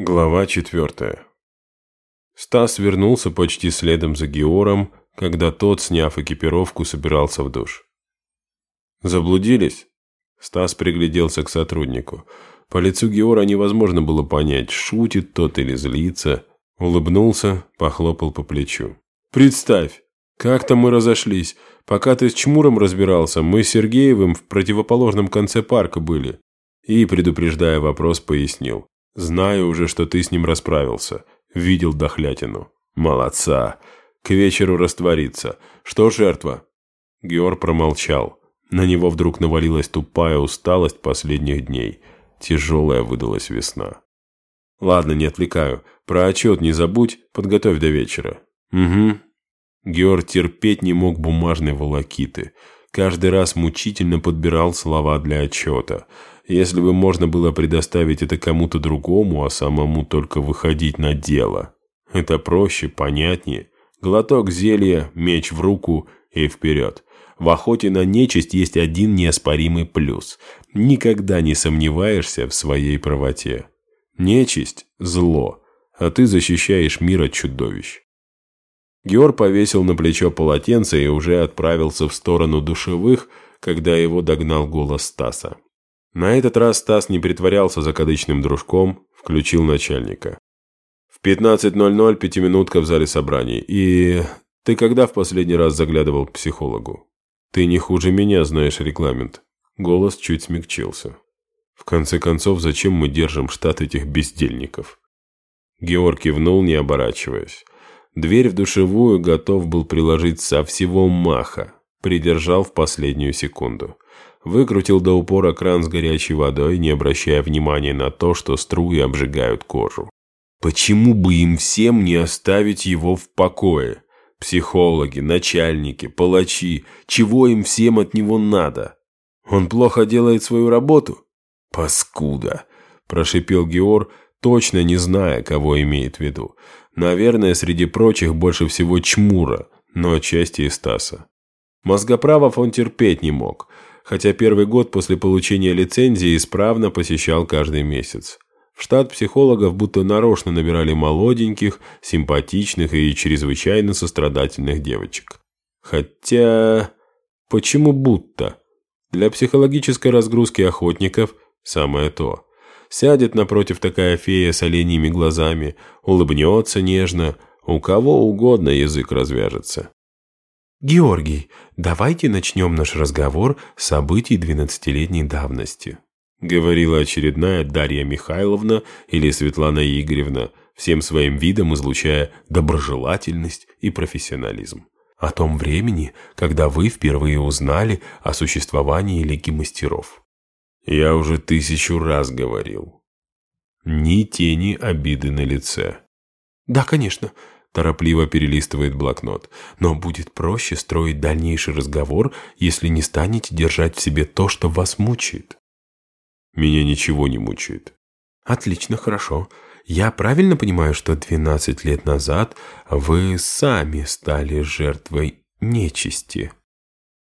Глава четвертая. Стас вернулся почти следом за Геором, когда тот, сняв экипировку, собирался в душ. «Заблудились?» Стас пригляделся к сотруднику. По лицу Геора невозможно было понять, шутит тот или злится. Улыбнулся, похлопал по плечу. «Представь, как-то мы разошлись. Пока ты с Чмуром разбирался, мы с Сергеевым в противоположном конце парка были». И, предупреждая вопрос, пояснил. Знаю уже, что ты с ним расправился. Видел дохлятину. Молодца. К вечеру растворится. Что жертва?» Геор промолчал. На него вдруг навалилась тупая усталость последних дней. Тяжелая выдалась весна. «Ладно, не отвлекаю. Про отчет не забудь, подготовь до вечера». «Угу». Геор терпеть не мог бумажной волокиты. Каждый раз мучительно подбирал слова для отчета. Если бы можно было предоставить это кому-то другому, а самому только выходить на дело. Это проще, понятнее. Глоток зелья, меч в руку и вперед. В охоте на нечисть есть один неоспоримый плюс. Никогда не сомневаешься в своей правоте. Нечисть – зло, а ты защищаешь мир от чудовищ. Геор повесил на плечо полотенце и уже отправился в сторону душевых, когда его догнал голос Стаса. На этот раз Стас не притворялся закадычным дружком, включил начальника. В 15.00 пятиминутка в зале собраний. И ты когда в последний раз заглядывал к психологу? Ты не хуже меня знаешь регламент. Голос чуть смягчился. В конце концов, зачем мы держим штат этих бездельников? Георг кивнул, не оборачиваясь. Дверь в душевую готов был приложить со всего маха. Придержал в последнюю секунду выкрутил до упора кран с горячей водой, не обращая внимания на то, что струи обжигают кожу. Почему бы им всем не оставить его в покое? Психологи, начальники, палачи, чего им всем от него надо? Он плохо делает свою работу? Паскуда, прошипел Геор, точно не зная, кого имеет в виду. Наверное, среди прочих больше всего Чмура, но отчасти и Стаса. Мозгоправов он терпеть не мог – хотя первый год после получения лицензии исправно посещал каждый месяц. В штат психологов будто нарочно набирали молоденьких, симпатичных и чрезвычайно сострадательных девочек. Хотя... Почему будто? Для психологической разгрузки охотников самое то. Сядет напротив такая фея с оленьими глазами, улыбнется нежно, у кого угодно язык развяжется. «Георгий, давайте начнем наш разговор с событий двенадцатилетней давности», говорила очередная Дарья Михайловна или Светлана Игоревна, всем своим видом излучая доброжелательность и профессионализм. «О том времени, когда вы впервые узнали о существовании Лиги Мастеров». «Я уже тысячу раз говорил. Ни тени обиды на лице». «Да, конечно», торопливо перелистывает блокнот. Но будет проще строить дальнейший разговор, если не станете держать в себе то, что вас мучает. Меня ничего не мучает. Отлично, хорошо. Я правильно понимаю, что 12 лет назад вы сами стали жертвой нечисти?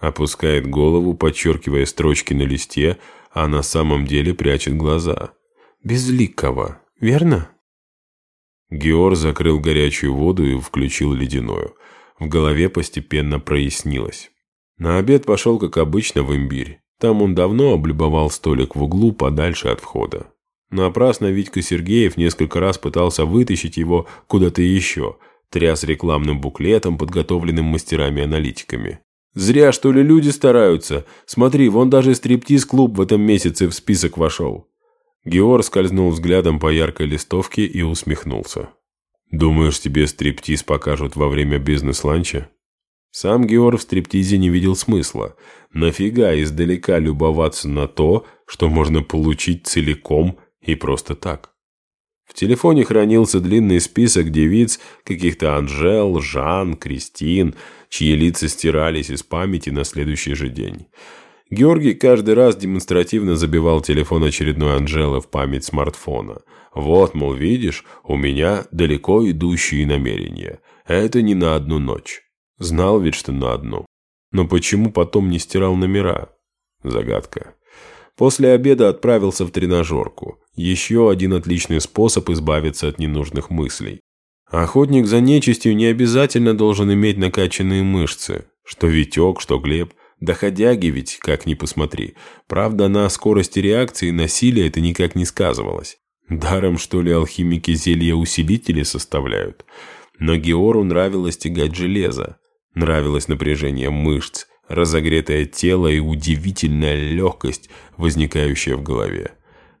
Опускает голову, подчеркивая строчки на листе, а на самом деле прячет глаза. Безликого, верно? Геор закрыл горячую воду и включил ледяную. В голове постепенно прояснилось. На обед пошел, как обычно, в имбирь. Там он давно облюбовал столик в углу подальше от входа. Напрасно Витька Сергеев несколько раз пытался вытащить его куда-то еще, тряс рекламным буклетом, подготовленным мастерами-аналитиками. «Зря, что ли, люди стараются. Смотри, вон даже стриптиз-клуб в этом месяце в список вошел». Геор скользнул взглядом по яркой листовке и усмехнулся. «Думаешь, тебе стриптиз покажут во время бизнес-ланча?» Сам Геор в стриптизе не видел смысла. Нафига издалека любоваться на то, что можно получить целиком и просто так? В телефоне хранился длинный список девиц, каких-то Анжел, Жан, Кристин, чьи лица стирались из памяти на следующий же день. Георгий каждый раз демонстративно забивал телефон очередной Анжелы в память смартфона. Вот, мол, видишь, у меня далеко идущие намерения. Это не на одну ночь. Знал ведь, что на одну. Но почему потом не стирал номера? Загадка. После обеда отправился в тренажерку. Еще один отличный способ избавиться от ненужных мыслей. Охотник за нечистью не обязательно должен иметь накачанные мышцы. Что Витек, что Глеб. Доходяги ведь, как ни посмотри. Правда, на скорости реакции насилия это никак не сказывалось. Даром, что ли, алхимики зелья-усилители составляют. Но Геору нравилось тягать железо. Нравилось напряжение мышц, разогретое тело и удивительная легкость, возникающая в голове.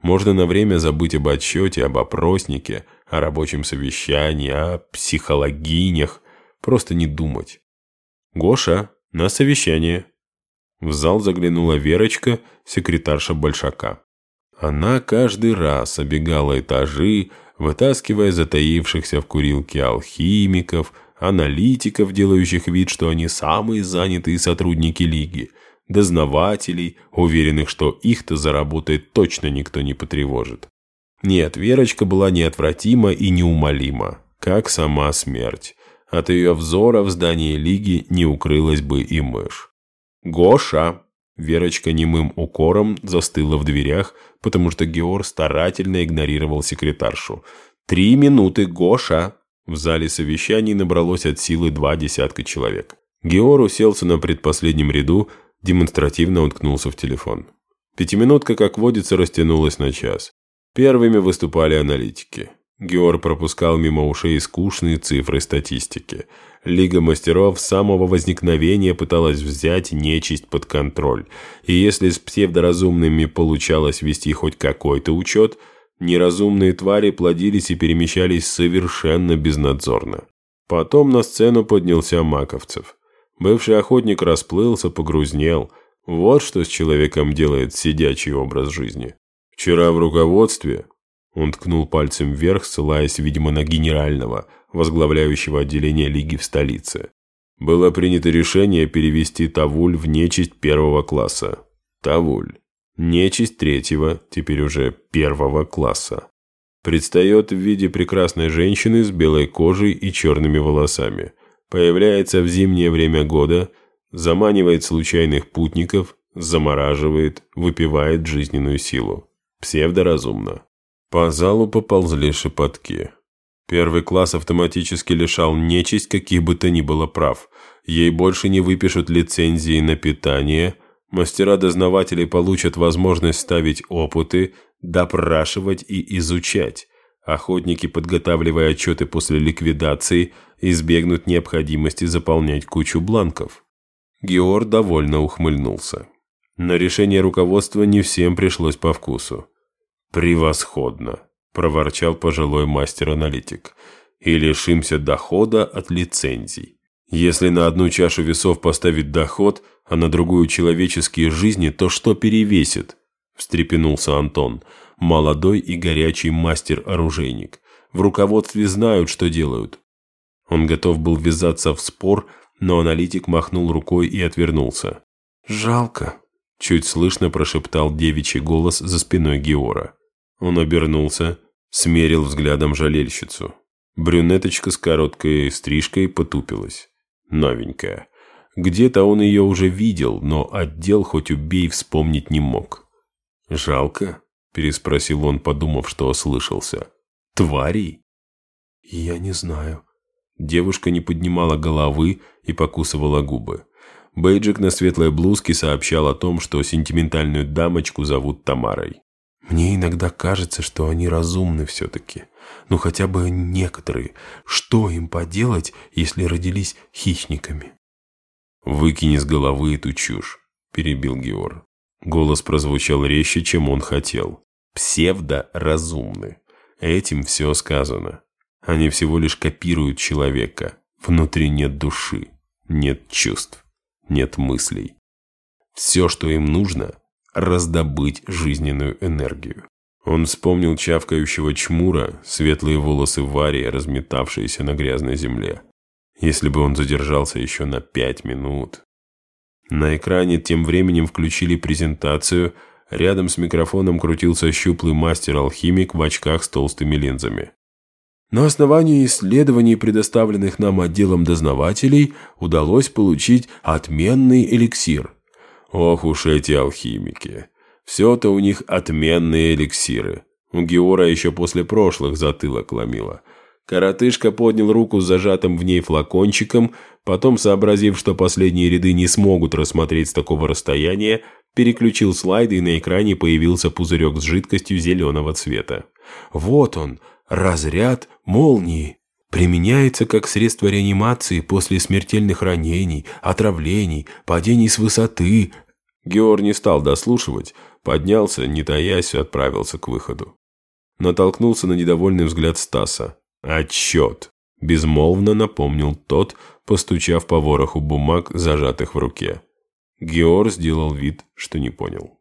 Можно на время забыть об отчете, об опроснике, о рабочем совещании, о психологинях, просто не думать. «Гоша, на совещание!» В зал заглянула Верочка, секретарша Большака. Она каждый раз обегала этажи, вытаскивая затаившихся в курилке алхимиков, аналитиков, делающих вид, что они самые занятые сотрудники лиги, дознавателей, уверенных, что их-то заработает точно никто не потревожит. Нет, Верочка была неотвратима и неумолима, как сама смерть. От ее взора в здании лиги не укрылась бы и мышь. «Гоша!» Верочка немым укором застыла в дверях, потому что Геор старательно игнорировал секретаршу. «Три минуты, Гоша!» В зале совещаний набралось от силы два десятка человек. Геор уселся на предпоследнем ряду, демонстративно уткнулся в телефон. Пятиминутка, как водится, растянулась на час. Первыми выступали аналитики. Геор пропускал мимо ушей скучные цифры статистики. Лига мастеров с самого возникновения пыталась взять нечисть под контроль. И если с псевдоразумными получалось вести хоть какой-то учет, неразумные твари плодились и перемещались совершенно безнадзорно. Потом на сцену поднялся Маковцев. Бывший охотник расплылся, погрузнел. Вот что с человеком делает сидячий образ жизни. Вчера в руководстве он ткнул пальцем вверх, ссылаясь, видимо, на генерального, возглавляющего отделение Лиги в столице. Было принято решение перевести Тавуль в нечисть первого класса. Тавуль. Нечисть третьего, теперь уже первого класса. Предстает в виде прекрасной женщины с белой кожей и черными волосами. Появляется в зимнее время года, заманивает случайных путников, замораживает, выпивает жизненную силу. Псевдоразумно. По залу поползли шепотки. Первый класс автоматически лишал нечисть каких бы то ни было прав. Ей больше не выпишут лицензии на питание. Мастера-дознаватели получат возможность ставить опыты, допрашивать и изучать. Охотники, подготавливая отчеты после ликвидации, избегнут необходимости заполнять кучу бланков. Геор довольно ухмыльнулся. Но решение руководства не всем пришлось по вкусу. «Превосходно!» – проворчал пожилой мастер-аналитик. «И лишимся дохода от лицензий. Если на одну чашу весов поставить доход, а на другую человеческие жизни, то что перевесит?» – встрепенулся Антон, молодой и горячий мастер-оружейник. «В руководстве знают, что делают». Он готов был ввязаться в спор, но аналитик махнул рукой и отвернулся. «Жалко», – чуть слышно прошептал девичий голос за спиной Геора. Он обернулся, смерил взглядом жалельщицу. Брюнеточка с короткой стрижкой потупилась. Новенькая. Где-то он ее уже видел, но отдел хоть убей вспомнить не мог. «Жалко?» – переспросил он, подумав, что ослышался. «Тварей?» «Я не знаю». Девушка не поднимала головы и покусывала губы. Бейджик на светлой блузке сообщал о том, что сентиментальную дамочку зовут Тамарой. Мне иногда кажется, что они разумны все-таки. Ну, хотя бы некоторые. Что им поделать, если родились хищниками? «Выкини с головы эту чушь», – перебил Геор. Голос прозвучал резче, чем он хотел. «Псевдо-разумны. Этим все сказано. Они всего лишь копируют человека. Внутри нет души, нет чувств, нет мыслей. Все, что им нужно – раздобыть жизненную энергию. Он вспомнил чавкающего чмура, светлые волосы Вари, разметавшиеся на грязной земле. Если бы он задержался еще на пять минут. На экране тем временем включили презентацию. Рядом с микрофоном крутился щуплый мастер-алхимик в очках с толстыми линзами. На основании исследований, предоставленных нам отделом дознавателей, удалось получить отменный эликсир – Ох уж эти алхимики. Все-то у них отменные эликсиры. У Геора еще после прошлых затылок ломило. Коротышка поднял руку с зажатым в ней флакончиком, потом, сообразив, что последние ряды не смогут рассмотреть с такого расстояния, переключил слайды, и на экране появился пузырек с жидкостью зеленого цвета. Вот он, разряд молнии. Применяется как средство реанимации после смертельных ранений, отравлений, падений с высоты. Геор не стал дослушивать, поднялся, не таясь, отправился к выходу. Натолкнулся на недовольный взгляд Стаса. «Отчет!» – безмолвно напомнил тот, постучав по вороху бумаг, зажатых в руке. Геор сделал вид, что не понял.